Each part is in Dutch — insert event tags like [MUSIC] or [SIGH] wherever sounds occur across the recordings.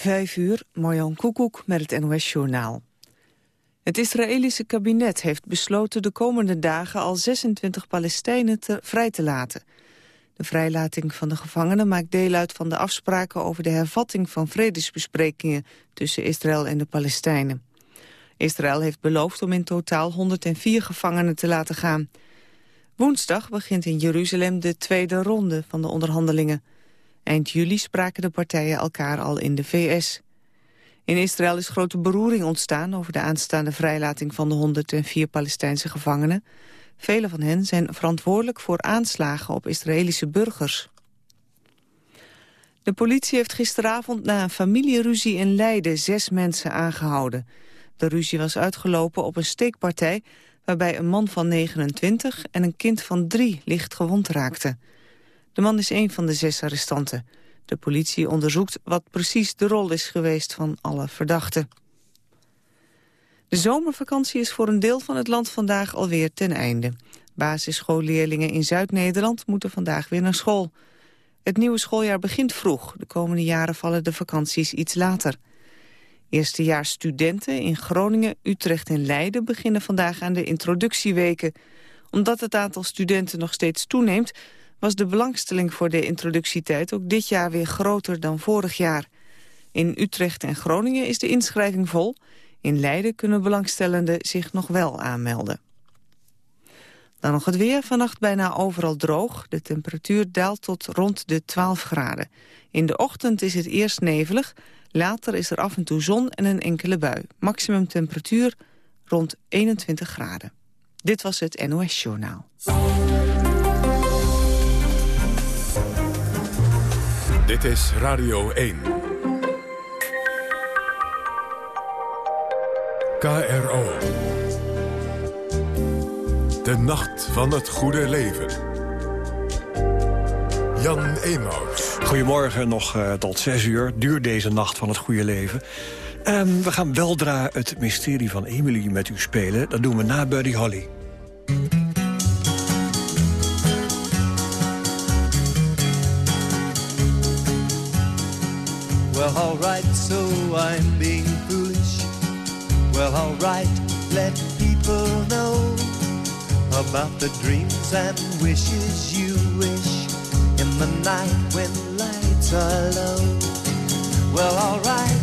Vijf uur, Marjan Koekoek met het NOS-journaal. Het Israëlische kabinet heeft besloten de komende dagen al 26 Palestijnen te, vrij te laten. De vrijlating van de gevangenen maakt deel uit van de afspraken over de hervatting van vredesbesprekingen tussen Israël en de Palestijnen. Israël heeft beloofd om in totaal 104 gevangenen te laten gaan. Woensdag begint in Jeruzalem de tweede ronde van de onderhandelingen. Eind juli spraken de partijen elkaar al in de VS. In Israël is grote beroering ontstaan over de aanstaande vrijlating van de 104 Palestijnse gevangenen. Vele van hen zijn verantwoordelijk voor aanslagen op Israëlische burgers. De politie heeft gisteravond na een familieruzie in Leiden zes mensen aangehouden. De ruzie was uitgelopen op een steekpartij waarbij een man van 29 en een kind van drie licht gewond raakten. De man is een van de zes arrestanten. De politie onderzoekt wat precies de rol is geweest van alle verdachten. De zomervakantie is voor een deel van het land vandaag alweer ten einde. Basisschoolleerlingen in Zuid-Nederland moeten vandaag weer naar school. Het nieuwe schooljaar begint vroeg. De komende jaren vallen de vakanties iets later. Eerstejaars studenten in Groningen, Utrecht en Leiden... beginnen vandaag aan de introductieweken. Omdat het aantal studenten nog steeds toeneemt was de belangstelling voor de introductietijd ook dit jaar weer groter dan vorig jaar. In Utrecht en Groningen is de inschrijving vol. In Leiden kunnen belangstellenden zich nog wel aanmelden. Dan nog het weer. Vannacht bijna overal droog. De temperatuur daalt tot rond de 12 graden. In de ochtend is het eerst nevelig. Later is er af en toe zon en een enkele bui. Maximum temperatuur rond 21 graden. Dit was het NOS Journaal. Dit is Radio 1. KRO. De nacht van het goede leven. Jan Emaus. Goedemorgen, nog uh, tot zes uur duurt deze nacht van het goede leven. Um, we gaan weldra het mysterie van Emily met u spelen. Dat doen we na Buddy Holly. Alright, so I'm being foolish. Well, alright, let people know about the dreams and wishes you wish in the night when lights are low. Well, alright,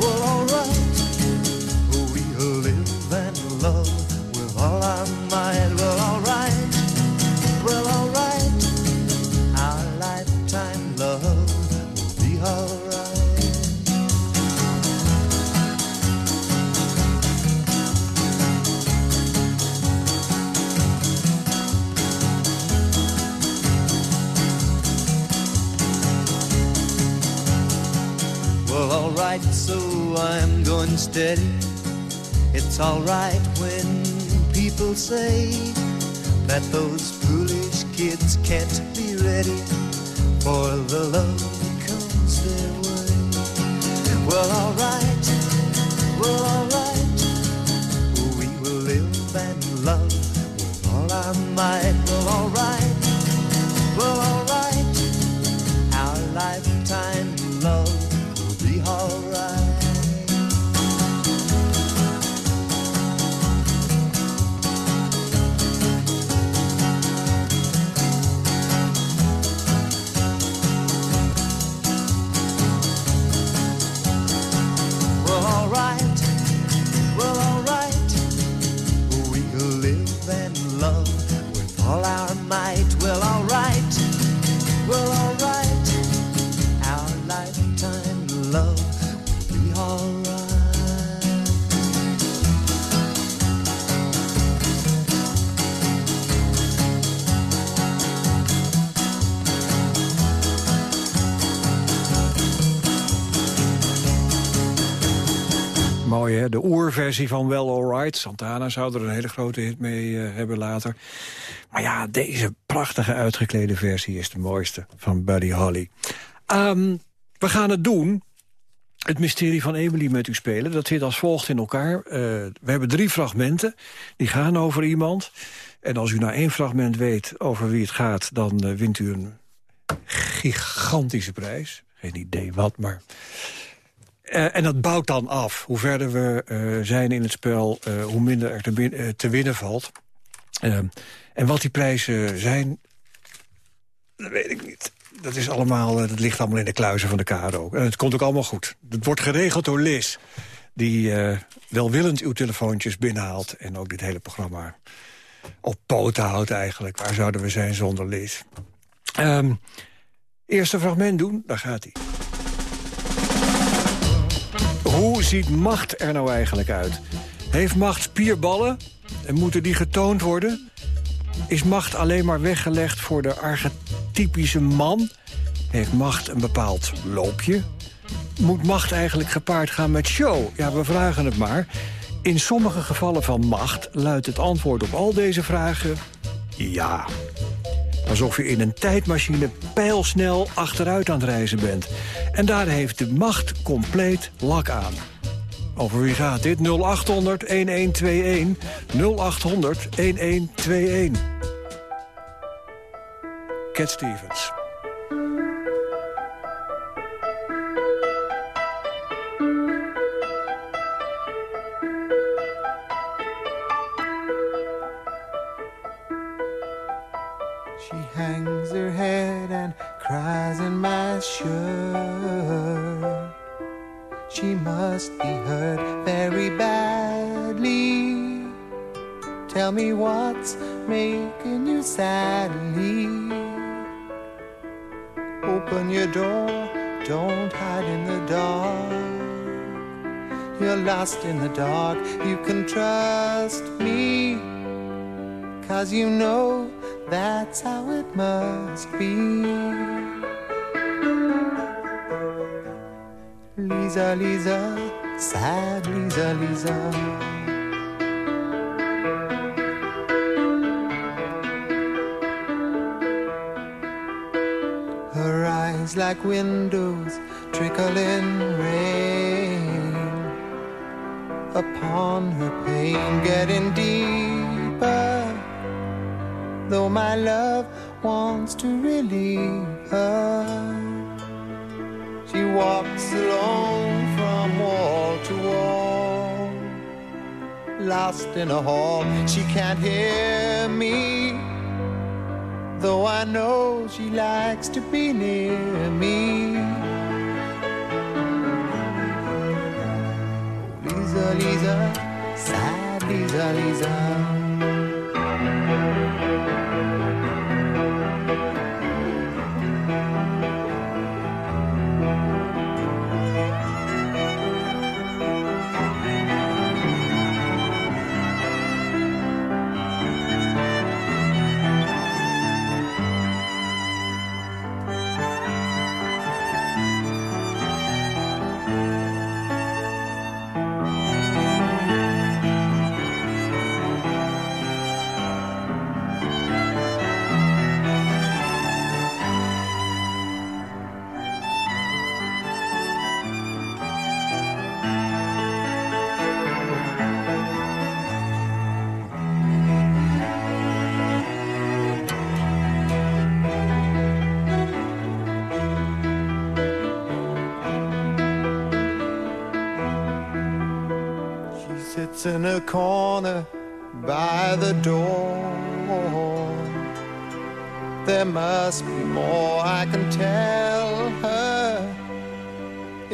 well, alright, I'm going steady. It's alright when people say that those foolish kids can't be ready for the love that comes their way. Well, alright, well, alright, we will live and love with all our might. Well, alright, well, alright, our lifetime love Oerversie van Well Alright. Santana zou er een hele grote hit mee eh, hebben later. Maar ja, deze prachtige uitgeklede versie is de mooiste van Buddy Holly. Ehm, we gaan het doen. Het mysterie van Emily met u spelen. Dat zit als volgt in elkaar. Eh, we hebben drie fragmenten. Die gaan over iemand. En als u na één fragment weet over wie het gaat... dan eh, wint u een gigantische prijs. Geen idee wat, maar en dat bouwt dan af. Hoe verder we zijn in het spel, hoe minder er te, winnen valt. Ehm, en wat die prijzen zijn, dat weet ik niet. Dat, is allemaal, dat ligt allemaal in de kluizen van de KRO. En het komt ook allemaal goed. Het wordt geregeld door Liz die welwillend uw telefoontjes binnenhaalt... en ook dit hele programma op poten houdt eigenlijk. Waar zouden we zijn zonder Liz? Um, eerste fragment doen, daar gaat hij. Hoe ziet macht er nou eigenlijk uit? Heeft macht spierballen en moeten die getoond worden? Is macht alleen maar weggelegd voor de archetypische man? Heeft macht een bepaald loopje? moet macht eigenlijk gepaard gaan met show? Ja, we vragen het maar. In sommige gevallen van macht luidt het antwoord op al deze vragen ja. Alsof je in een tijdmachine pijlsnel achteruit aan het reizen bent. En daar heeft de macht compleet lak aan. Over wie gaat dit? 0800 1121 0800 1121. Cat Stevens. Lost in the dark. You can trust me, cause you know that's how it must be. Lisa, Lisa, sad Lisa, Lisa. Her eyes like windows trickling rain upon her pain getting deeper. Though my love wants to relieve her, she walks alone from wall to wall, lost in a hall. She can't hear me, though I know she likes to be near me. Lisa, Lisa, sad Lisa, Lisa.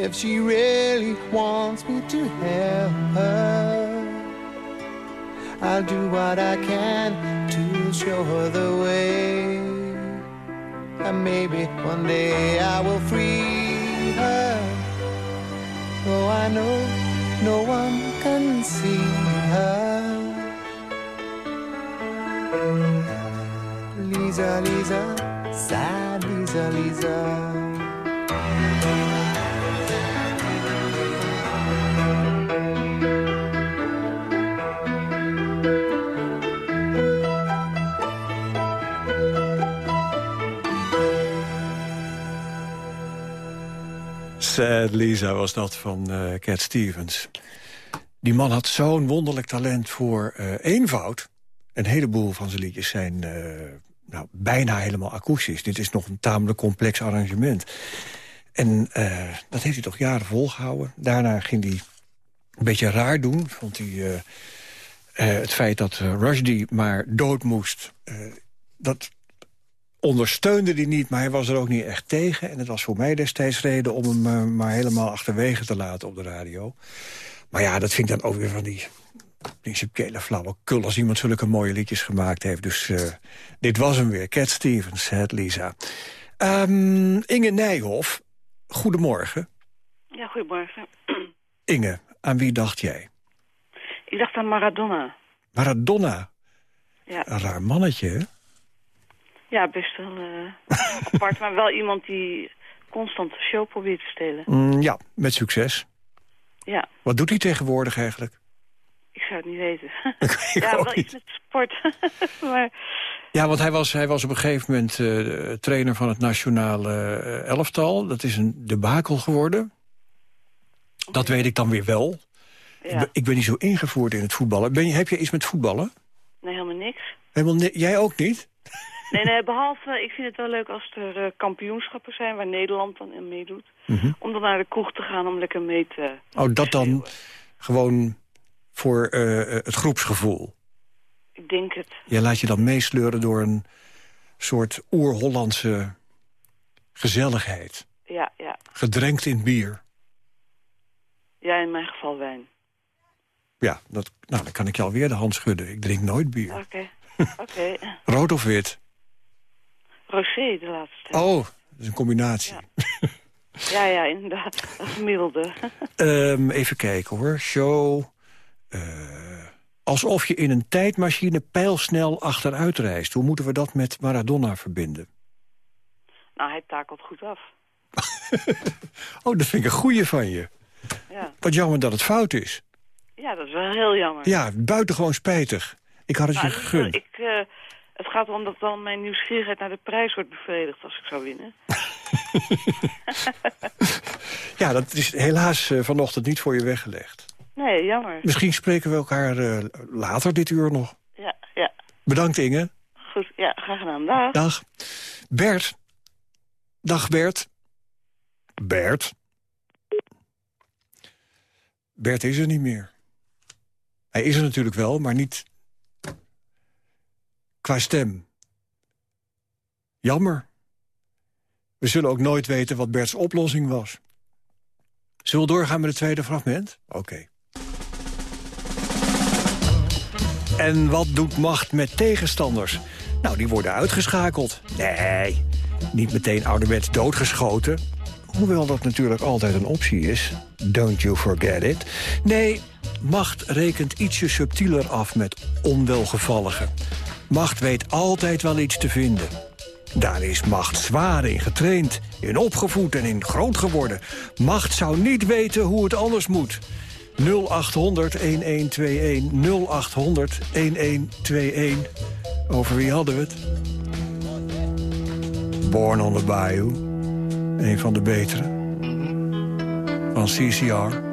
If she really wants me to help her. I'll do what I can to show her the way. And maybe one day I will free her. Though I know no one can see her. Lisa, Lisa, sad Lisa, Lisa. Sad Lisa was dat van uh, Cat Stevens. Die man had zo'n wonderlijk talent voor uh, eenvoud. Een heleboel van zijn liedjes zijn uh, nou, bijna helemaal akoestisch. Dit is nog een tamelijk complex arrangement. En dat heeft hij toch jaren volgehouden. Daarna ging hij een beetje raar doen. Vond hij het feit dat Rushdie maar dood moest... dat ondersteunde hij niet, maar hij was er ook niet echt tegen. En het was voor mij destijds reden om hem uh, maar helemaal achterwege te laten op de radio. Maar ja, dat vind ik dan ook weer van die principiële flauwekul... als iemand zulke mooie liedjes gemaakt heeft. Dus uh, dit was hem weer. Cat Stevens, het Lisa. Um, Inge Nijhoff, goedemorgen. Ja, goedemorgen. [CLEARS THROAT] Inge, aan wie dacht jij? Ik dacht aan Maradona. Maradona? Ja. Een raar mannetje, hè? Ja, best wel uh, apart. Maar wel iemand die constant de show probeert te stelen. Mm, ja, met succes. Ja. Wat doet hij tegenwoordig eigenlijk? Ik zou het niet weten. [LAUGHS] Ja, wel niet. iets met sport. [LAUGHS] maar Ja, want hij was, hij was op een gegeven moment eh, trainer van het nationale eh, elftal. Dat is een debakel geworden. Dat weet ik dan weer wel. Ik, ben, ik ben niet zo ingevoerd in het voetballen. Ben je, heb je iets met voetballen? nee, helemaal niks. Helemaal ni- jij ook niet? Nee, nee, behalve, ik vind het wel leuk als er eh, kampioenschappen zijn waar Nederland dan in meedoet. Mhm. Om dan naar de kroeg te gaan om lekker mee te... Oh, dat dan gewoon voor eh, het groepsgevoel. Ik denk het. Je laat je dan meesleuren door een soort oer-Hollandse gezelligheid. Ja, ja. Gedrenkt in bier. Ja, in mijn geval wijn. Ja, dat, nou, dan kan ik je alweer de hand schudden. Ik drink nooit bier. Oké. [LAUGHS] Oké. Rood of wit? Rosé de laatste tijd. Oh, dat is een combinatie. Ja, ja, inderdaad. Dat gemiddelde. [LAUGHS] Ehm, even kijken hoor. Show. eh, alsof je in een tijdmachine pijlsnel achteruit reist. Hoe moeten we dat met Maradona verbinden? nou, hij takelt goed af. [LAUGHS] Oh, dat vind ik een goeie van je. Ja. Wat jammer dat het fout is. ja, dat is wel heel jammer. Ja, buitengewoon spijtig. Ik had het Nou, je is gegund. ik, eh, het gaat erom dat dan mijn nieuwsgierigheid naar de prijs wordt bevredigd als ik zou winnen. [LAUGHS] Ja, dat is helaas eh, vanochtend niet voor je weggelegd. Nee, jammer. Misschien spreken we elkaar eh, later dit uur nog. Ja, ja. Bedankt Inge. Goed, ja, graag gedaan. Dag. Dag. Bert. Dag Bert. Bert. Bert is er niet meer. Hij is er natuurlijk wel, maar niet qua stem. Jammer. We zullen ook nooit weten wat Berts oplossing was. Zullen we doorgaan met het tweede fragment? Oké. En wat doet macht met tegenstanders? Nou, die worden uitgeschakeld. Nee, niet meteen ouderwets doodgeschoten. Hoewel dat natuurlijk altijd een optie is. Don't you forget it. Nee, macht rekent ietsje subtieler af met onwelgevalligen. Macht weet altijd wel iets te vinden. Daar is macht zwaar in getraind, in opgevoed en in groot geworden. Macht zou niet weten hoe het anders moet. 0800 1121 0800 1121. Over wie hadden we het? Born on the Bayou. Een van de betere. Van CCR.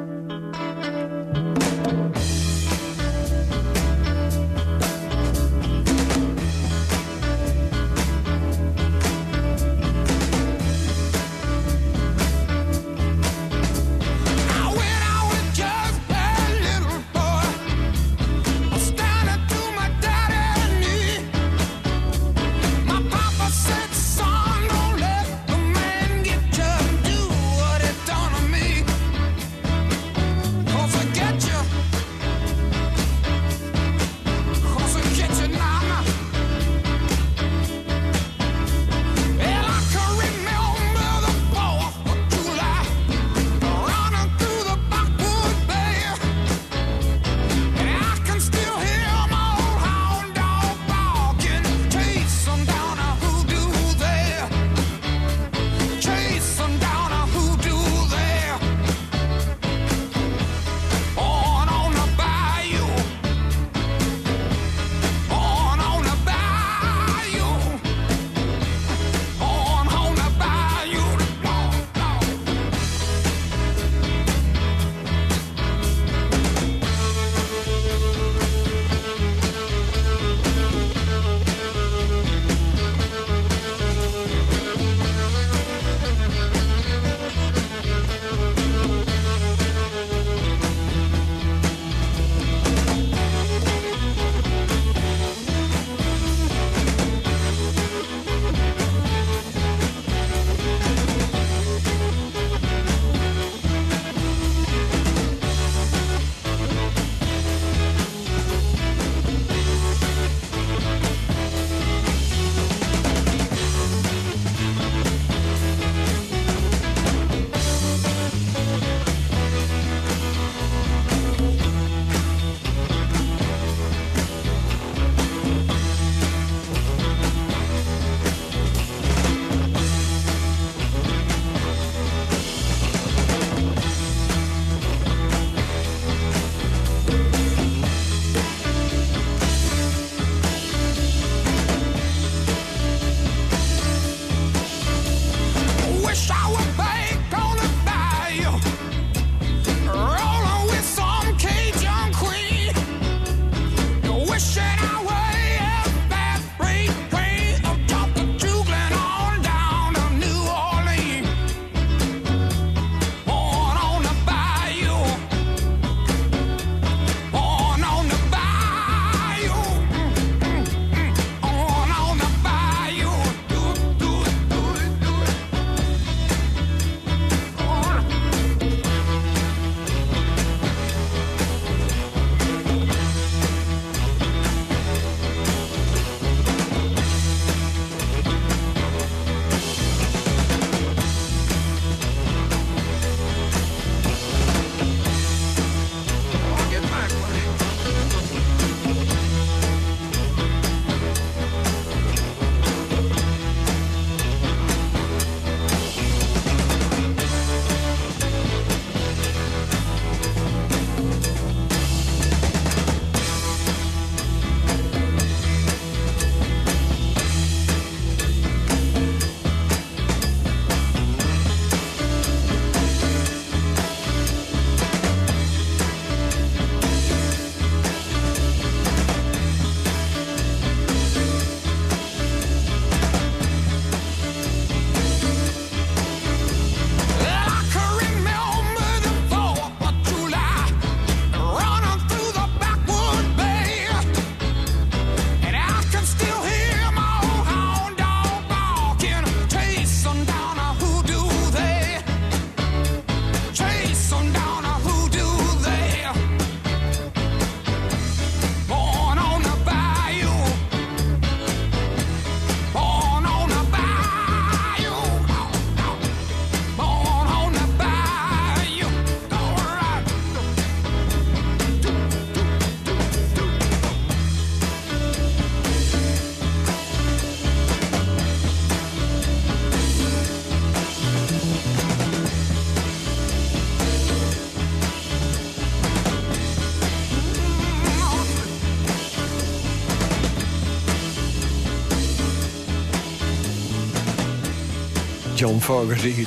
John Fogerty.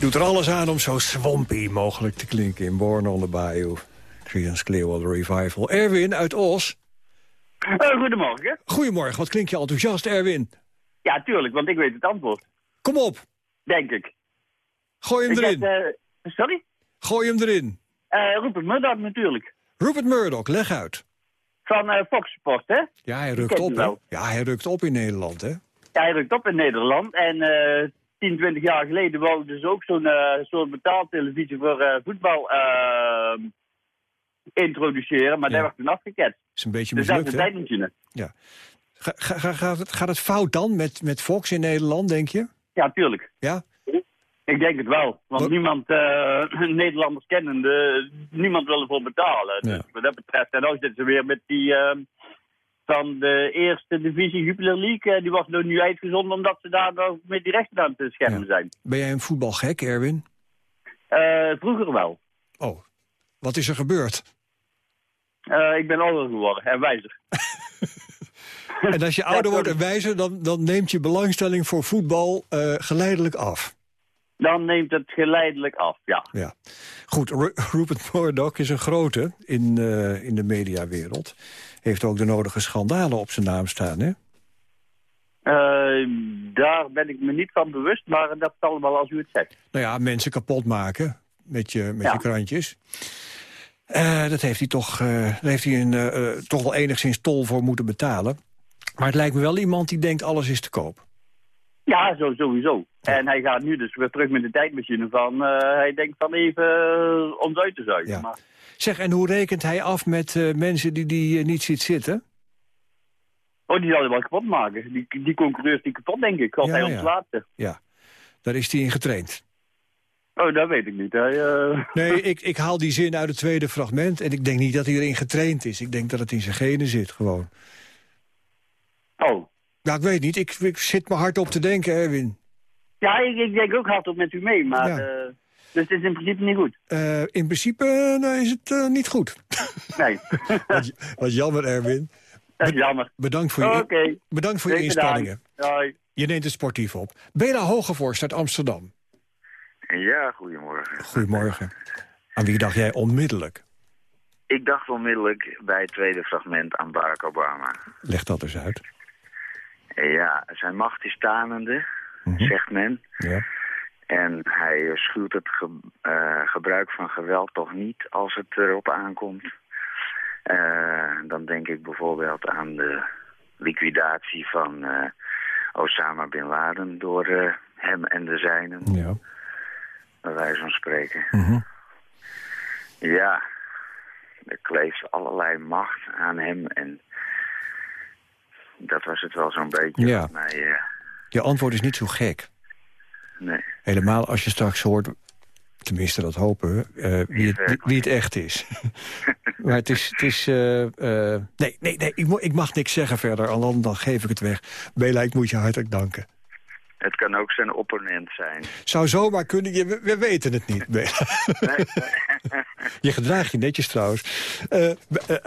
Doet er alles aan om zo swampy mogelijk te klinken in Born on the Bayou. Creedence Clearwater Revival. Erwin uit Os. Eh, goedemorgen. Goedemorgen, wat klink je enthousiast, Erwin? Ja, tuurlijk, want ik weet het antwoord. Kom op, Denk ik. gooi hem ik erin. eh, sorry? Gooi hem erin. Eh Rupert Murdoch natuurlijk. Rupert Murdoch, leg uit. Van Fox Sport, hè? Ja, hij rukt op, hè? Ja, hij rukt op in Nederland, hè? Ja, hij rukt op in Nederland. En eh 10, 20 jaar geleden wouden ze ook zo'n eh, soort betaaltelevisie voor eh, voetbal eh, introduceren. Maar Ja. dat werd toen afgeketst. Is een beetje Dus dat is mislukt, een tijdmachine. Ga, ga, ga- gaat, het, gaat het fout dan met, met Fox in Nederland, denk je? Ja, tuurlijk. Ja? Ik denk het wel. Want Wat? niemand, eh, [CLEARS THROAT] Nederlanders kennende, niemand wil ervoor betalen. Ja. Dus wat dat betreft. En nu zitten ze weer met die eh, van de eerste divisie Jupiler League. eh, die was nu uitgezonden omdat ze daar nog met die rechten aan te schermen Ja. zijn. Ben jij een voetbalgek, Erwin? Eh, vroeger wel. Oh, wat is er gebeurd? Eh, ik ben ouder geworden en wijzer. [LAUGHS] En als je ouder wordt en wijzer, dan, dan neemt je belangstelling voor voetbal geleidelijk af. Dan neemt het geleidelijk af, ja. Ja. Goed, Ru- Rupert Murdoch is een grote in, in de mediawereld. Heeft ook de nodige schandalen op zijn naam staan, hè? Eh, daar ben ik me niet van bewust, maar dat is allemaal als u het zegt. Nou ja, mensen kapot maken met je, met Ja. je krantjes. Eh, dat heeft hij toch, eh, daar heeft hij een, toch wel enigszins tol voor moeten betalen. Maar het lijkt me wel iemand die denkt alles is te koop. Ja, zo, sowieso. En hij gaat nu dus weer terug met de tijdmachine van... hij denkt van even ons uit te zuigen. Ja. Maar, Zeg, en hoe rekent hij af met eh, mensen die die eh, niet ziet zitten? oh, die zal hij wel kapot maken. Die, die concurreurs die kapot, denk ik. Als Ja, hij ja. ons laatste. Ja, daar is hij in getraind. Oh, dat weet ik niet. Hij, eh, [LAUGHS] Nee, ik, ik haal die zin uit het tweede fragment... en ik denk niet dat hij erin getraind is. Ik denk dat het in zijn genen zit, gewoon. Oh. Ja, ik weet niet. Ik, ik zit me hard op te denken, Erwin. Ja, ik, ik denk ook hardop met u mee, maar... Ja. Dus het is in principe niet goed. Eh, in principe eh, nou is het eh, niet goed. [LAUGHS] Nee. [LAUGHS] wat, wat jammer, Erwin. dat is jammer. Bedankt voor je, Oké. bedankt voor je inspanningen. Hoi. Je neemt het sportief op. Bela Hogevorst uit Amsterdam. Ja, goedemorgen. Goedemorgen. Aan wie dacht jij onmiddellijk? Ik dacht onmiddellijk bij het tweede fragment aan Barack Obama. Leg dat eens uit. Ja, zijn macht is tanende, Mhm. zegt men. Ja. En hij schuwt het ge- eh, gebruik van geweld toch niet als het erop aankomt. Eh, dan denk ik bijvoorbeeld aan de liquidatie van eh, Osama Bin Laden door hem en de zijnen, ja. bij wijze van spreken. Mhm. Ja, er kleeft allerlei macht aan hem en dat was het wel zo'n beetje Ja. mij... Je antwoord is niet zo gek. Nee. Helemaal als je straks hoort, tenminste dat hopen we, eh, wie, het, wie, het echt is. [LAUGHS] maar het is... Het is eh, eh, nee, nee, nee ik, ik mag niks zeggen verder, dan, dan geef ik het weg. Bela, ik moet je hartelijk danken. Het kan ook zijn opponent zijn. Zou zomaar kunnen, je, we, we weten het niet. Nee, [LAUGHS] je gedraagt je netjes trouwens.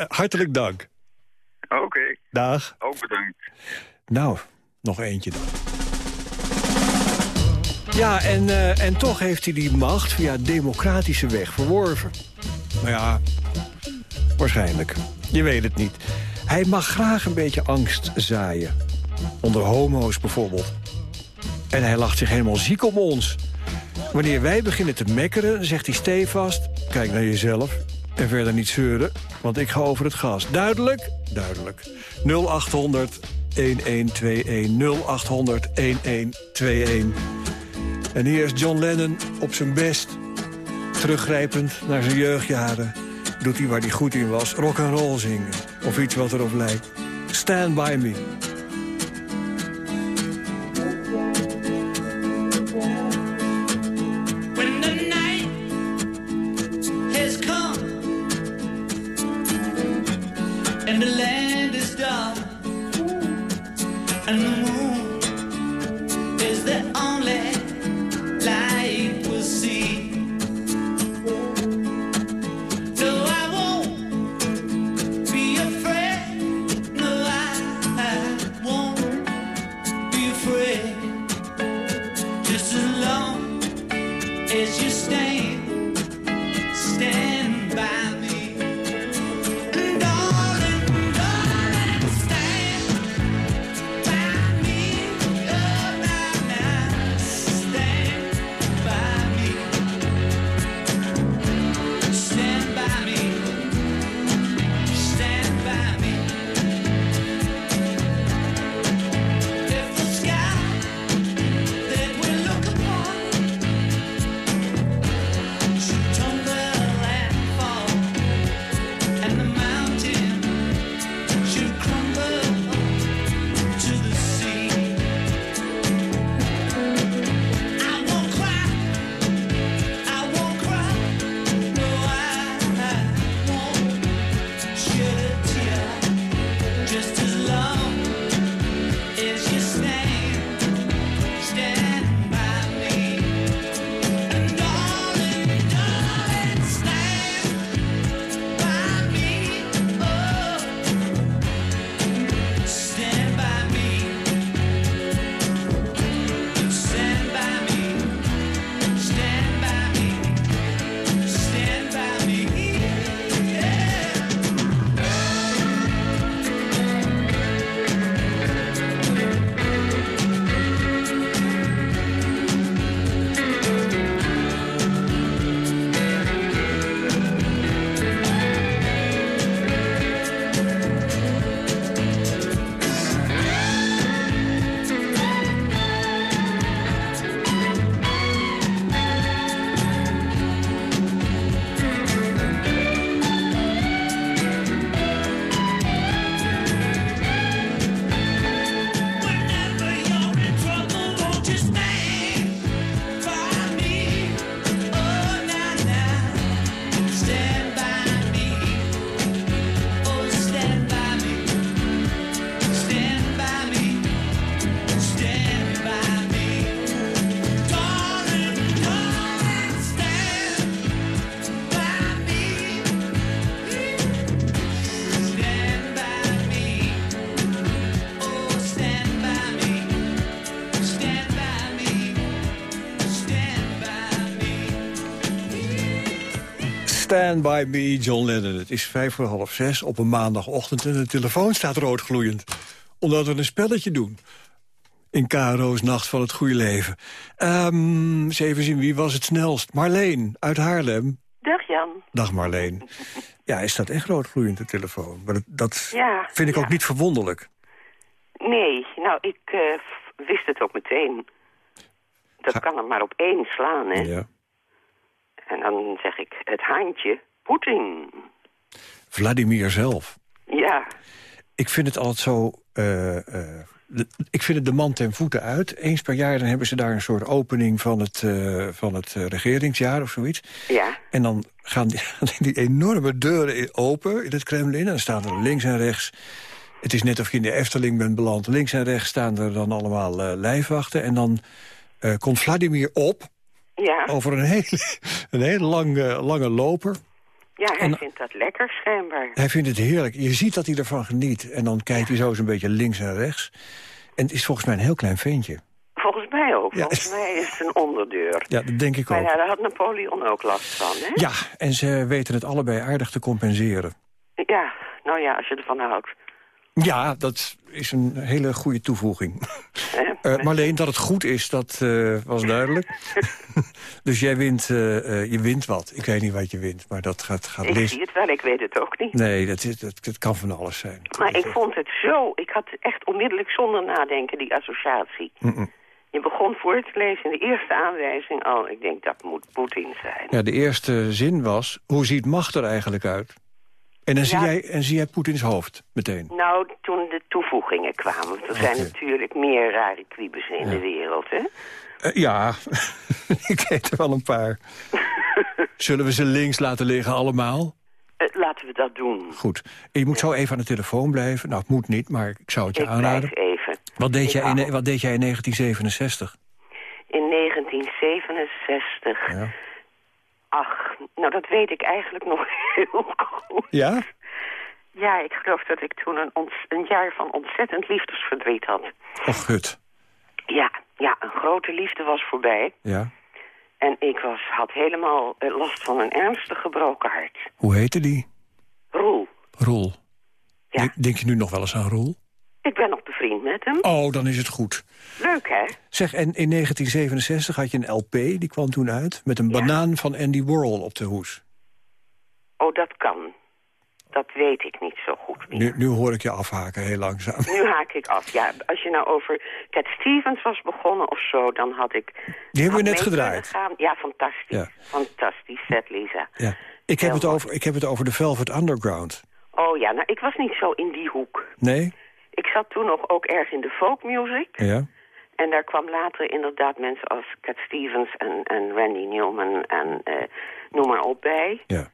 Hartelijk dank. Oké, Dag. ook bedankt. Nou, nog eentje dan. Ja, en, eh, en toch heeft hij die macht via democratische weg verworven. Nou ja, waarschijnlijk. Je weet het niet. Hij mag graag een beetje angst zaaien. Onder homo's bijvoorbeeld. En hij lacht zich helemaal ziek om ons. Wanneer wij beginnen te mekkeren, zegt hij stevast... kijk naar jezelf en verder niet zeuren, want ik ga over het gas. Duidelijk? Duidelijk. 0800 1121 0800 1121. En hier is John Lennon op zijn best. Teruggrijpend naar zijn jeugdjaren. Doet hij waar hij goed in was. Rock and roll zingen. Of iets wat erop lijkt. Stand by me. Stand by me, John Lennon. Het is vijf voor half zes op een maandagochtend... en de telefoon staat roodgloeiend. Omdat we een spelletje doen. In KRO's Nacht van het Goede Leven. Ehm eens even zien, wie was het snelst? Marleen, uit Haarlem. Dag Jan. Dag Marleen. Ja, is dat echt roodgloeiend, de telefoon? Maar dat, dat Ja, vind ik ja. ook niet verwonderlijk. Nee, nou, ik eh, wist het ook meteen. Dat kan er maar op één slaan, hè. Ja. En dan zeg ik, het haantje, Poetin. Vladimir zelf. Ja, Ik vind het altijd zo... eh, eh, ik vind het de man ten voeten uit. Eens per jaar dan hebben ze daar een soort opening van het, eh, van het regeringsjaar of zoiets. ja, En dan gaan die, [LAUGHS] die enorme deuren open in het Kremlin. En dan staan er links en rechts... Het is net of je in de Efteling bent beland. Links en rechts staan er dan allemaal lijfwachten. En dan komt Vladimir op ja. over een hele, een hele lange, lange loper. Ja, hij En- vindt dat lekker schijnbaar. Hij vindt het heerlijk. Je ziet dat hij ervan geniet. En dan kijkt hij zo eens een beetje links en rechts. En het is volgens mij een heel klein ventje. Volgens mij ook. Ja. Volgens mij is het een onderdeur. Ja, dat denk ik Maar ook. ja, daar had Napoleon ook last van, hè? Ja, en ze weten het allebei aardig te compenseren. Ja, nou ja, als je ervan houdt. Ja, dat is een hele goede toevoeging. [LAUGHS] Eh Marleen, dat het goed is, dat eh, was duidelijk. [LAUGHS] dus jij wint, eh, je wint wat. Ik weet niet wat je wint, maar dat gaat, gaat ik zie het wel, ik weet het ook niet. Nee, dat, is, dat, dat kan van alles zijn. Maar ik vond het zo... Ik had echt onmiddellijk zonder nadenken die associatie. Je begon voor te lezen in de eerste aanwijzing al... Ik denk, dat moet Poetin zijn. Ja, de eerste zin was, hoe ziet macht er eigenlijk uit? En dan zie, Ja. jij, en zie jij Poetins hoofd meteen. Nou, toen de toevoegingen kwamen. Er zijn natuurlijk meer rare kwiebes in Ja. de wereld, hè? Eh, ja, [LAUGHS] ik weet er wel een paar. [LAUGHS] Zullen we ze links laten liggen allemaal? Eh, laten we dat doen. Goed. Je moet zo even aan de telefoon blijven. Nou, het moet niet, maar ik zou het je Ik aanraden. even. Wat deed, jij in, wat deed jij in 1967? In 1967. Ach, nou dat weet ik eigenlijk nog [LAUGHS] heel goed. Ja? Ja, ik geloof dat ik toen een, een jaar van ontzettend liefdesverdriet had. Och, gut. Ja, ja, een grote liefde was voorbij. Ja. En ik was, had helemaal eh, last van een ernstig gebroken hart. Hoe heette die? Roel, Roel. Ja. Denk, denk je nu nog wel eens aan Roel? Ik ben nog bevriend met hem. Oh, dan is het goed. Leuk, hè? Zeg, en in 1967 had je een LP, die kwam toen uit... met een Ja. banaan van Andy Warhol op de hoes. Oh, dat kan. Dat weet ik niet zo goed meer. Nu, nu hoor ik je afhaken, heel langzaam. Nu haak ik af. Ja, als je nou over Cat Stevens was begonnen of zo, dan had ik... Die hebben we net gedraaid. gaan. Ja, fantastisch. Ja. Fantastisch, vet Lisa. Ja. Ik, heb Heel het over, ik heb het over de Velvet Underground. Oh ja, nou, ik was niet zo in die hoek. Nee? Ik zat toen nog ook erg in de folkmusic. Ja. En daar kwam later inderdaad mensen als Cat Stevens en, en Randy Newman en eh, noem maar op bij. Ja.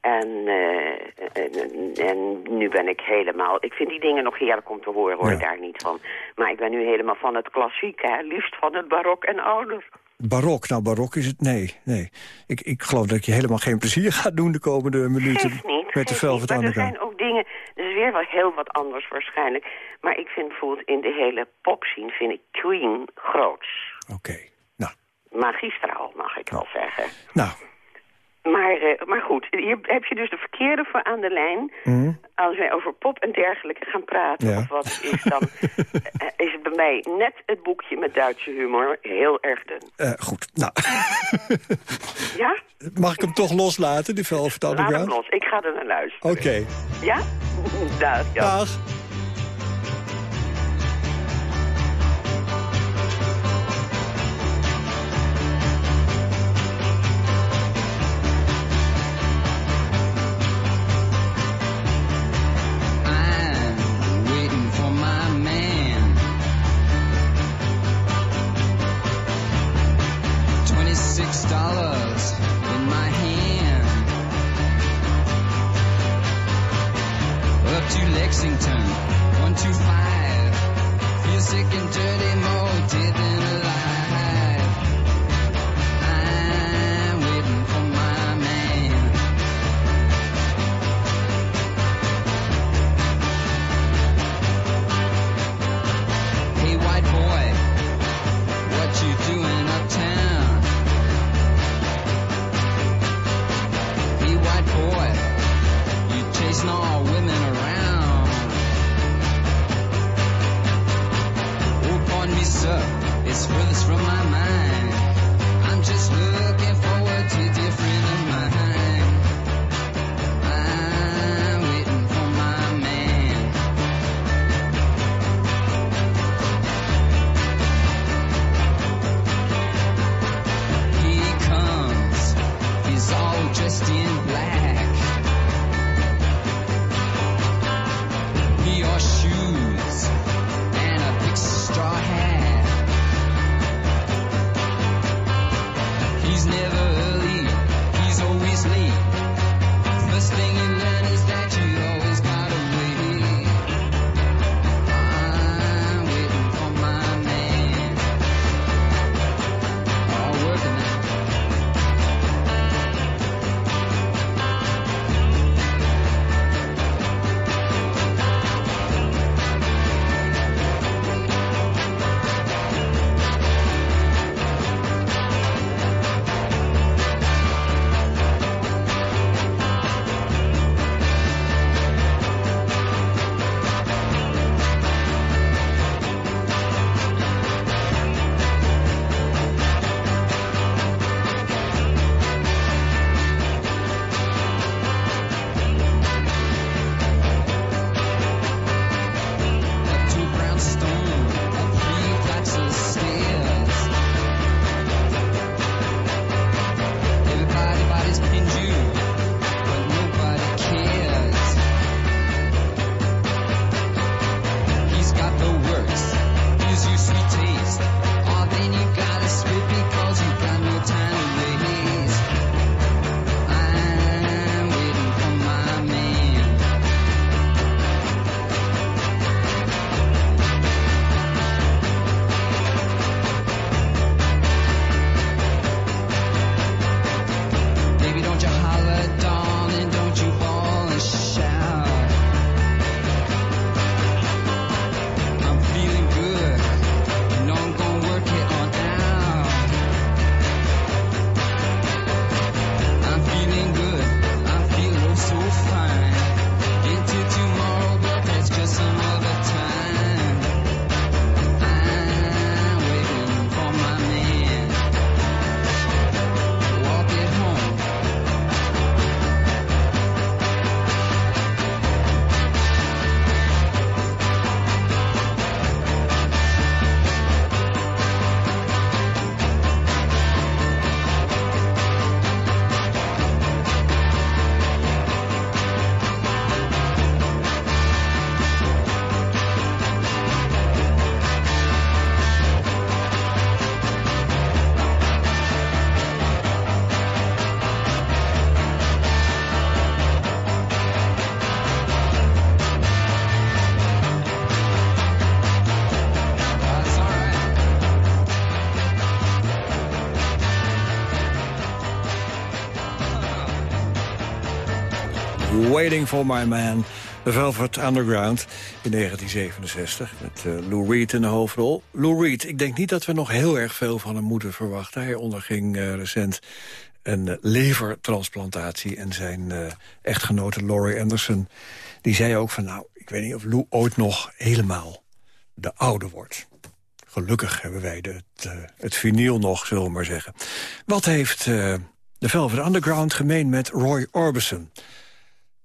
En, eh, en, en nu ben ik helemaal... Ik vind die dingen nog heerlijk om te horen, hoor Ja. daar niet van. Maar ik ben nu helemaal van het klassiek, hè. Liefst van het barok en ouder. Barok, nou barok is het... Nee, nee. Ik, ik geloof dat je helemaal geen plezier gaat doen de komende minuten... Geeft niet, met de geeft Velvet niet. Maar er zijn ook dingen... Weer wel heel wat anders waarschijnlijk. Maar ik vind bijvoorbeeld in de hele popscene... vind ik Queen groots. Oké. Nou, Magistraal, mag ik wel zeggen. nou. Maar, eh, maar goed, hier heb je dus de verkeerde voor aan de lijn. Mhm. Als wij over pop en dergelijke gaan praten, Ja. of wat is dan... [LAUGHS] eh, is het bij mij net het boekje met Duitse humor heel erg dun. Eh, goed, nou. Ja? Mag ik hem toch loslaten, die Velvet Laat hem Underground? los. Ik ga er naar luisteren. Oké. Ja? [LAUGHS] Dag, Jan. Dag. Waiting for My Man, The Velvet Underground in 1967. Met eh, Lou Reed in de hoofdrol. Lou Reed, ik denk niet dat we nog heel erg veel van hem moeten verwachten. Hij onderging eh, recent een eh, levertransplantatie. En zijn echtgenote Laurie Anderson, die zei ook van... nou, ik weet niet of Lou ooit nog helemaal de oude wordt. Gelukkig hebben wij de, het, vinyl nog, zullen we maar zeggen. Wat heeft eh, de Velvet Underground gemeen met Roy Orbison?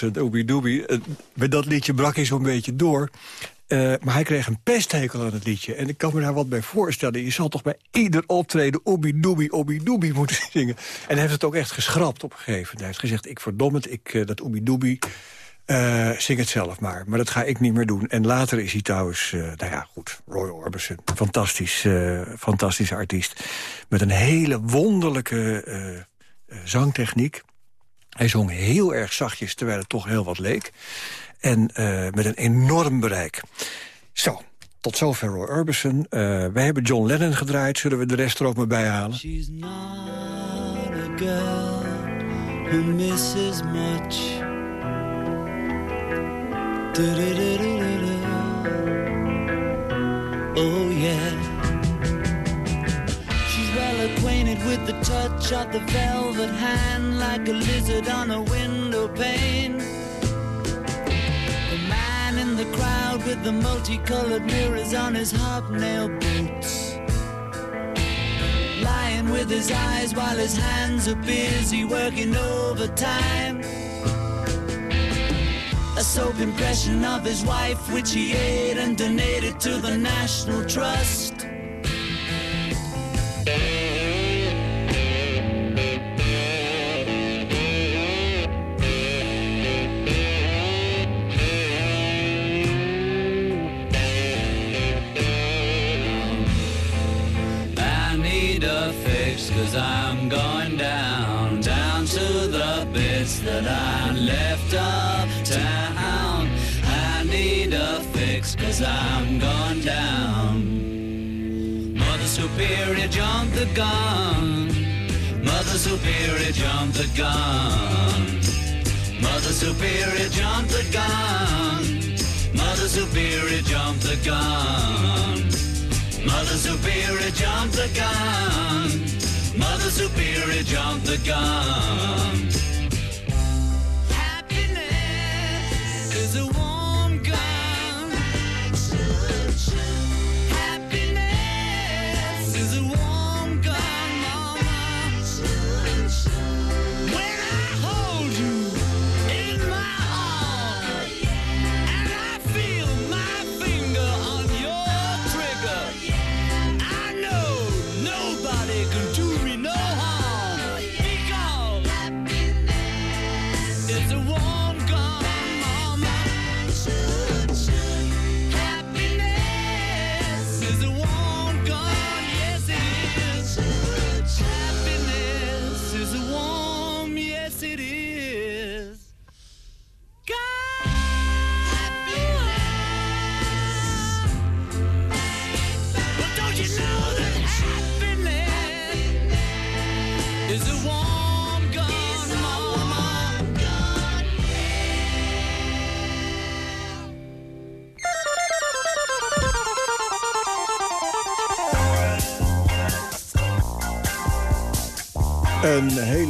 Doobie. Eh, Met dat liedje brak hij zo'n beetje door. Eh, maar hij kreeg een pesthekel aan het liedje. En ik kan me daar wat bij voorstellen. Je zal toch bij ieder optreden Oobie Doobie, Oobie Doobie moeten [LAUGHS] zingen. En hij heeft het ook echt geschrapt op een gegeven moment. Hij heeft gezegd, ik verdom het, ik, eh, dat Oobie Doobie... zing het zelf maar. Maar dat ga ik niet meer doen. En later is hij trouwens, nou ja, goed, Roy Orbison. Fantastisch, fantastische artiest. Met een hele wonderlijke zangtechniek. Hij zong heel erg zachtjes, terwijl het toch heel wat leek. En eh, met een enorm bereik. Zo, tot zover Roy Orbison. Eh, wij hebben John Lennon gedraaid. Zullen we de rest er ook maar bij halen? She's not a girl who misses much. Oh yeah. Acquainted with the touch of the velvet hand, like a lizard on a window pane. The man in the crowd with the multicolored mirrors on his hobnail boots lying with his eyes while his hands are busy working overtime. A soap impression of his wife, which he ate and donated to the National Trust. Cause I'm going down, down to the bits that I left uptown. I need a fix cause I'm going down. Mother Superior jumped the gun. Mother Superior jumped the gun. Mother Superior jumped the gun. Mother Superior jumped the gun. Mother Superior jumped the gun superior jumped the gun.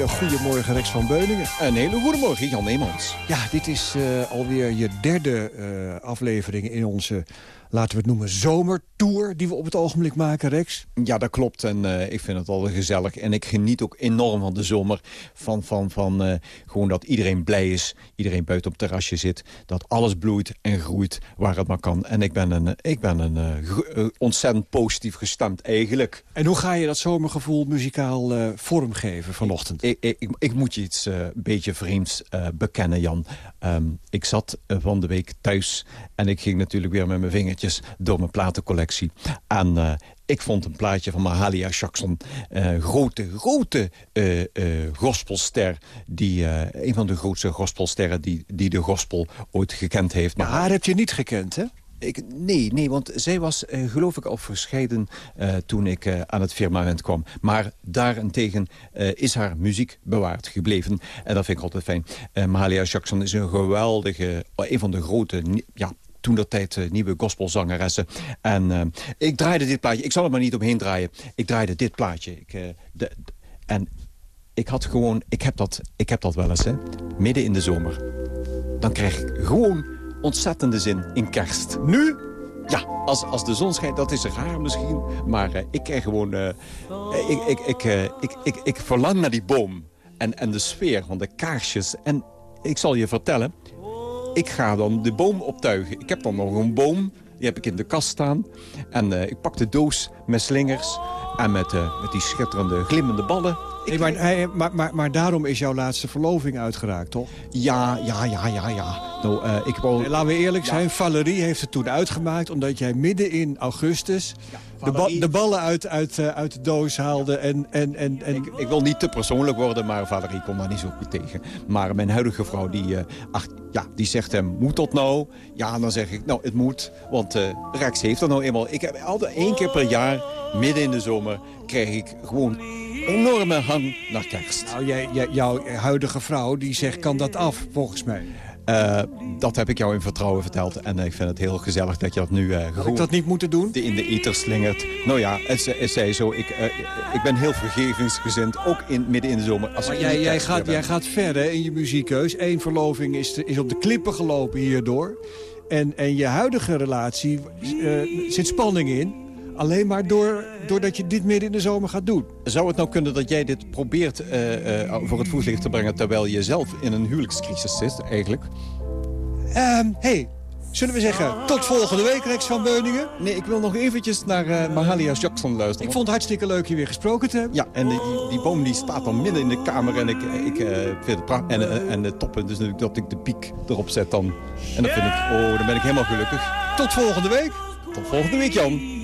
Hele goede morgen, Rex van Beuningen. Een hele goede morgen, Jan Eemans. Ja, dit is eh, alweer je derde eh, aflevering in onze, laten we het noemen, zomertour... die we op het ogenblik maken, Rex. Ja, dat klopt. En eh, ik vind het al gezellig. En ik geniet ook enorm van de zomer. Van, van, van eh, gewoon dat iedereen blij is. Iedereen buiten op het terrasje zit. Dat alles bloeit en groeit waar het maar kan. En ik ben, een, ik ben een, eh, ontzettend positief gestemd eigenlijk. En hoe ga je dat zomergevoel muzikaal vormgeven vanochtend? Ik, ik, ik, ik moet je iets een beetje vreemds bekennen, Jan. Ehm, ik zat eh, van de week thuis en ik ging natuurlijk weer met mijn vingertjes door mijn platencollectie. En eh, ik vond een plaatje van Mahalia Jackson. eh, grote, grote gospelster. Die, een van de grootste gospelsterren die, die de gospel ooit gekend heeft. Maar haar heb je niet gekend, hè? Ik, nee, nee, want zij was eh, geloof ik al verscheiden eh, toen ik eh, aan het firmament kwam. Maar daarentegen is haar muziek bewaard gebleven. En dat vind ik altijd fijn. Mahalia Jackson is een geweldige, een van de grote... Ja, toen dat tijd nieuwe gospelzangeressen. En ik draaide dit plaatje. Ik zal er maar niet omheen draaien. Ik draaide dit plaatje. Ik, de- en ik had gewoon... Ik heb dat, ik heb dat wel eens, hè. Midden in de zomer. Dan krijg ik gewoon ontzettende zin in kerst. Nu? Ja, als, als de zon schijnt, dat is raar misschien. Maar eh, ik krijg gewoon... eh, ik, ik, ik, eh, ik, ik, ik verlang naar die boom. En, en de sfeer van de kaarsjes. En ik zal je vertellen... Ik ga dan de boom optuigen. Ik heb dan nog een boom. Die heb ik in de kast staan. En eh, ik pak de doos met slingers. En met, eh, met die schitterende, glimmende ballen. Nee, maar, hij- maar, maar, maar daarom is jouw laatste verloving uitgeraakt, toch? Ja, ja, ja, ja, ja. Nou, eh, ik wou... Nee, laten we eerlijk zijn, Valerie heeft het toen uitgemaakt... omdat jij midden in augustus de, ba- de ballen uit, uit, eh, uit de doos haalde. En, en, en, en... Ik, ik wil niet te persoonlijk worden, maar Valerie kon daar niet zo goed tegen. Maar mijn huidige vrouw, die, eh, ach, ja, die zegt hem, moet dat nou? Ja, dan zeg ik, nou, het moet. Want eh, Rex heeft dat nou eenmaal. Ik heb altijd één keer per jaar, midden in de zomer, krijg ik gewoon enorme hang naar kerst. Nou, jij, jij- jouw huidige vrouw die zegt, kan dat af, volgens mij. Eh, dat heb ik jou in vertrouwen verteld. En ik vind het heel gezellig dat je dat nu eh Had ik dat niet moeten doen? in de ether slingert. Nou ja, het, ze- het zei zo, ik, eh, ik ben heel vergevingsgezind, ook in, midden in de zomer. Als Maar jij, jij, gaat, jij gaat ver hè, in je muziekkeus. Eén verloving is, is op de klippen gelopen hierdoor. En, en je huidige relatie zit spanning in. Alleen maar door, doordat je dit midden in de zomer gaat doen. Zou het nou kunnen dat jij dit probeert eh, eh, voor het voetlicht te brengen... terwijl je zelf in een huwelijkscrisis zit, eigenlijk? Ehm hey, zullen we zeggen tot volgende week, Rex van Beuningen? Nee, ik wil nog eventjes naar eh, Mahalia Jackson luisteren. Ik vond het hartstikke leuk je weer gesproken te hebben. Ja, en die, die, boom die staat dan midden in de kamer en ik, ik eh, vind het prachtig. En, en het toppunt is natuurlijk dat ik de piek erop zet dan. En dan vind ik, oh, dan ben ik helemaal gelukkig. Tot volgende week. Tot volgende week, Jan.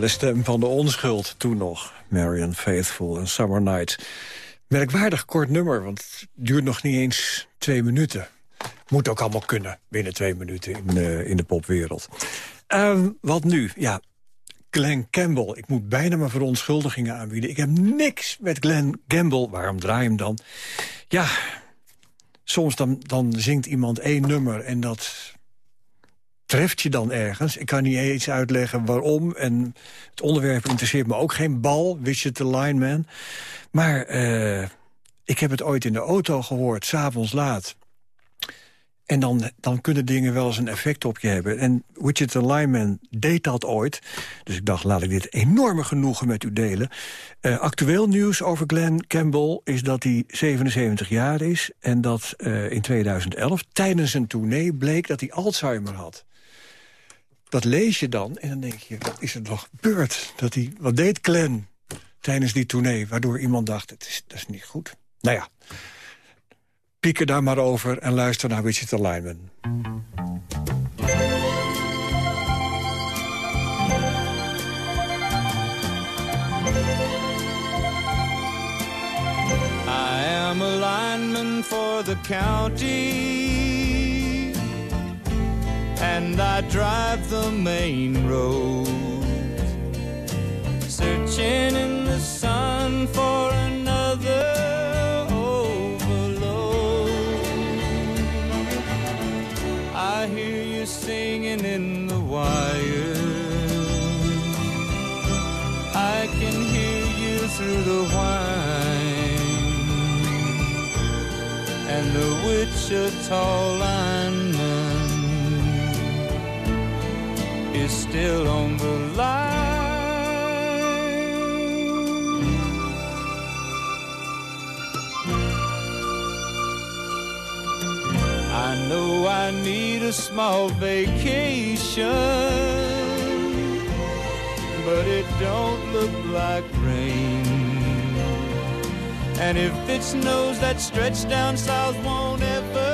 De stem van de onschuld toen nog. Marian Faithful en Summer Nights. Merkwaardig kort nummer, want het duurt nog niet eens twee minuten. Moet ook allemaal kunnen binnen twee minuten in, eh, in de popwereld. Ehm, wat nu? Ja, Glenn Campbell. Ik moet bijna mijn verontschuldigingen aanbieden. Ik heb niks met Glenn Campbell. Waarom draai je hem dan? Ja, soms dan, dan zingt iemand één nummer en dat treft je dan ergens. Ik kan niet eens uitleggen waarom. En het onderwerp interesseert me ook geen bal, Widget the Lineman. Maar eh, ik heb het ooit in de auto gehoord, s'avonds laat. En dan, dan kunnen dingen wel eens een effect op je hebben. En Widget Lineman deed dat ooit. Dus ik dacht, laat ik dit enorme genoegen met u delen. Eh, actueel nieuws over Glenn Campbell is dat hij 77 jaar is... en dat eh, in 2011 tijdens een tournee bleek dat hij Alzheimer had. Dat lees je dan en dan denk je, wat is er nog gebeurd? Dat hij, wat deed Glenn tijdens die tournee? Waardoor iemand dacht, het is, dat is niet goed. Nou ja, pieker daar maar over en luister naar Wichita Lineman. I am a lineman for the county, and I drive the main road, searching in the sun for another overload. I hear you singing in the wire. I can hear you through the whine and the Wichita lineman is still on the line. I know I need a small vacation, but it don't look like rain. And if it snows, that stretch down south won't ever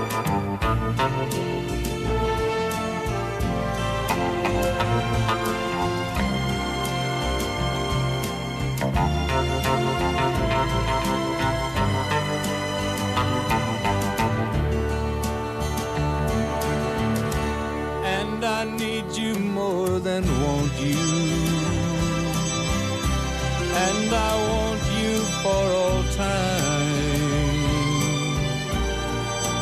you. And I want you for all time.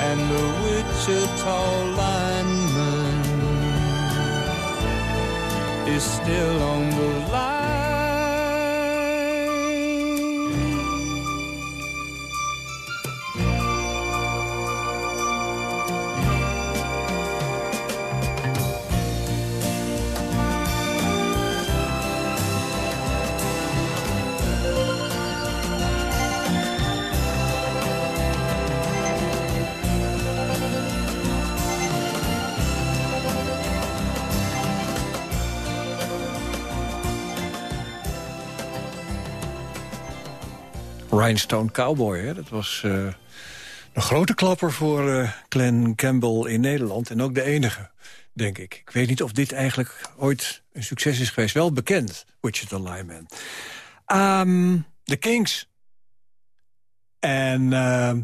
And the Wichita lineman is still on the Rhinestone Cowboy, hè? dat was eh, een grote klapper voor Glenn Campbell in Nederland. En ook de enige, denk ik. Ik weet niet of dit eigenlijk ooit een succes is geweest. Wel bekend, Wichita Lineman. Ehm de Kings. En ehm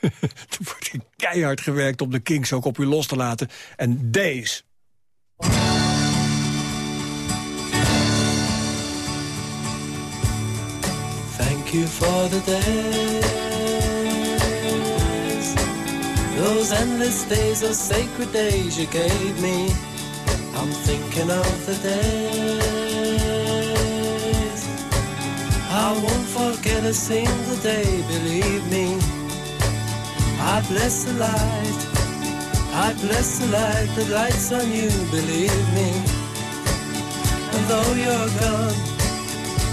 [LAUGHS] wordt er keihard gewerkt om de Kings ook op u los te laten. En deze. Thank you for the days, those endless days, those sacred days you gave me. I'm thinking of the days. I won't forget a single day, believe me. I bless the light I bless the light that lights on you, believe me. And though you're gone,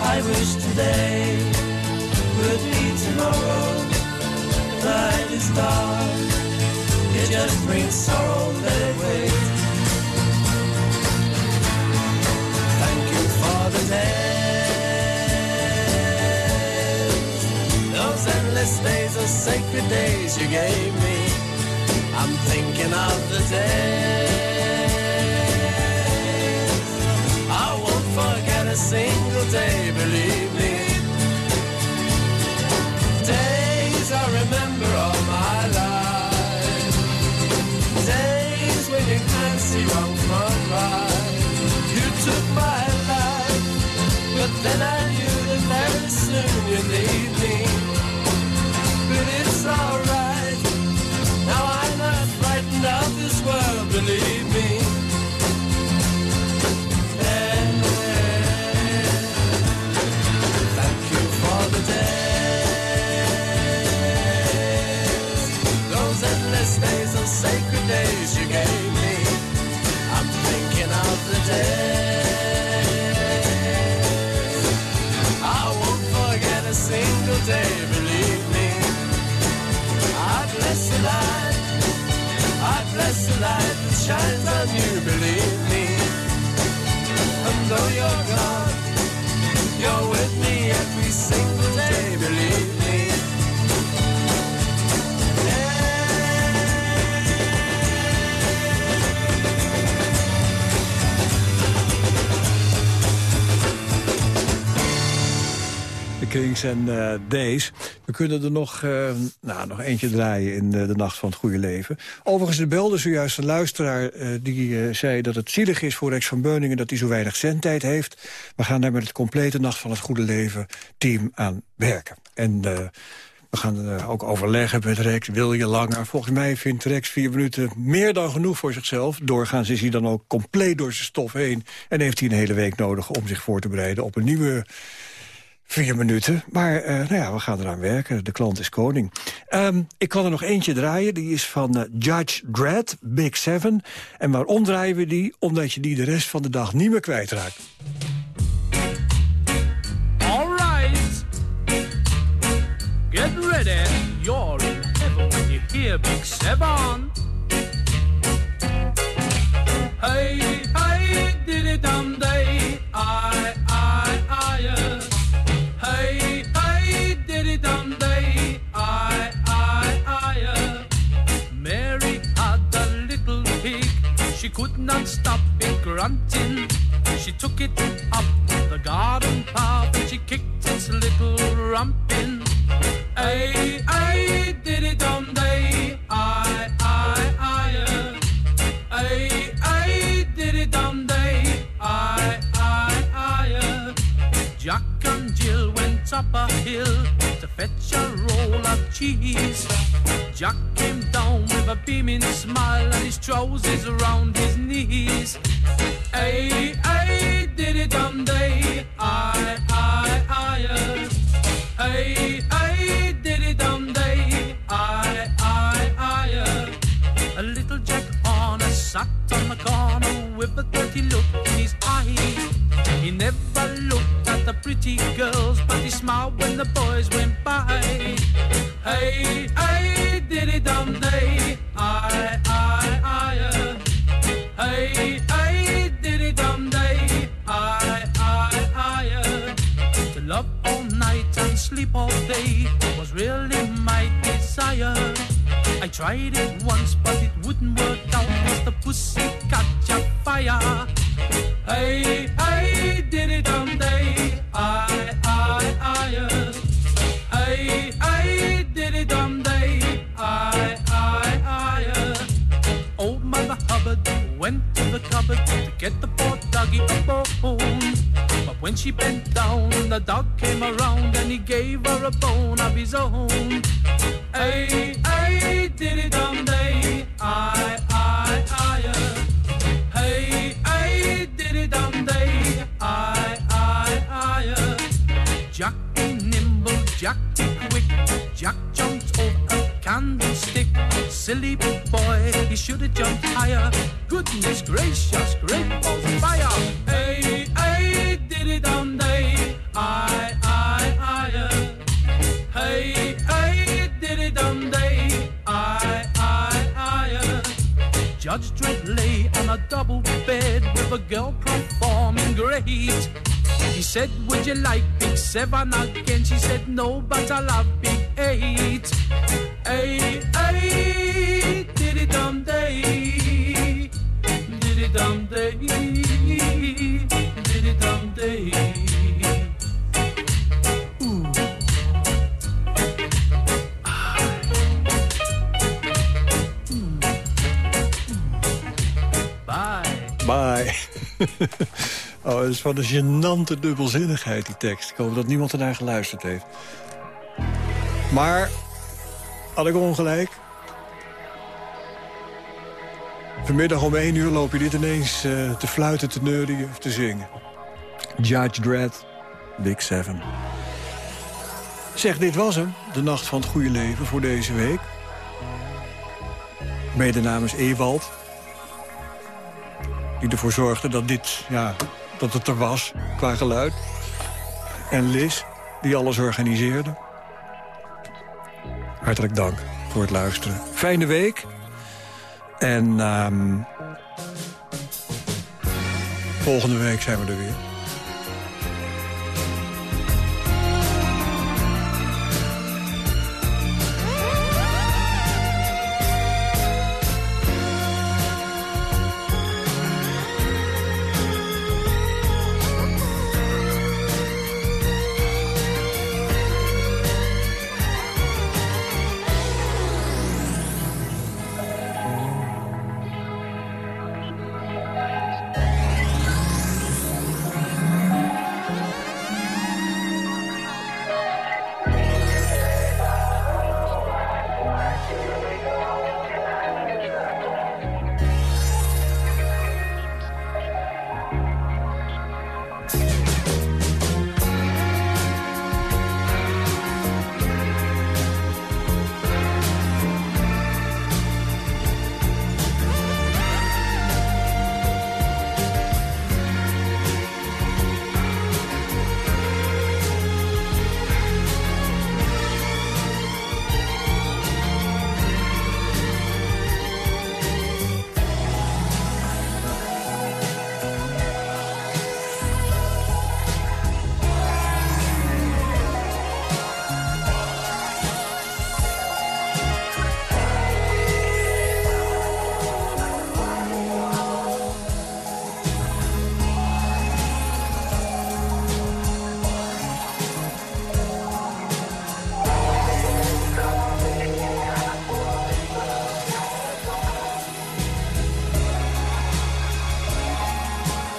I wish today would be tomorrow. Night is dark. It just brings sorrow that it waits. Thank you for the days. Those endless days, those sacred days you gave me. I'm thinking of the days. A single day, believe me. Days I remember all my life. Days when you can't see wrong from right. You took my life, but then I knew that very soon you'd leave En eh, Days. We kunnen er nog, eh, nou, nog eentje draaien in eh, de Nacht van het Goede Leven. Overigens, de belde zojuist een luisteraar die zei dat het zielig is voor Rex van Beuningen dat hij zo weinig zendtijd heeft. We gaan daar met het complete Nacht van het Goede Leven team aan werken. En we gaan ook overleggen met Rex. Wil je langer? Volgens mij vindt Rex vier minuten meer dan genoeg voor zichzelf. Doorgaans is hij dan ook compleet door zijn stof heen. En heeft hij een hele week nodig om zich voor te bereiden op een nieuwe vier minuten. Maar eh, nou ja, we gaan eraan werken. De klant is koning. Ehm, ik kan er nog eentje draaien. Die is van eh, Judge Dredd, Big Seven. En waarom draaien we die? Omdat je die de rest van de dag niet meer kwijtraakt. All right. Get ready. You're in hey, own. Hey, hey, diddy dum day, I, I, I. Hey, hey, diddy dum day, I, I, I, uh. Nimble, Jack quick. Jack jumped over a candlestick. Silly boy, he should have jumped higher. Goodness gracious, great said, Would you like Big Seven again? She said, No, but I love Big Eight. Hey, het is van een gênante dubbelzinnigheid, die tekst. Ik hoop dat niemand ernaar geluisterd heeft. Maar, had ik ongelijk? Vanmiddag om één uur loop je dit ineens eh, te fluiten, te neurien of te zingen. Judge Dredd, Big Seven. Zeg, dit was hem, de Nacht van het Goede Leven voor deze week. Mede namens Ewald, die ervoor zorgde dat dit, ja, dat het er was qua geluid. En Liz, die alles organiseerde. Hartelijk dank voor het luisteren. Fijne week. En ehm, volgende week zijn we er weer.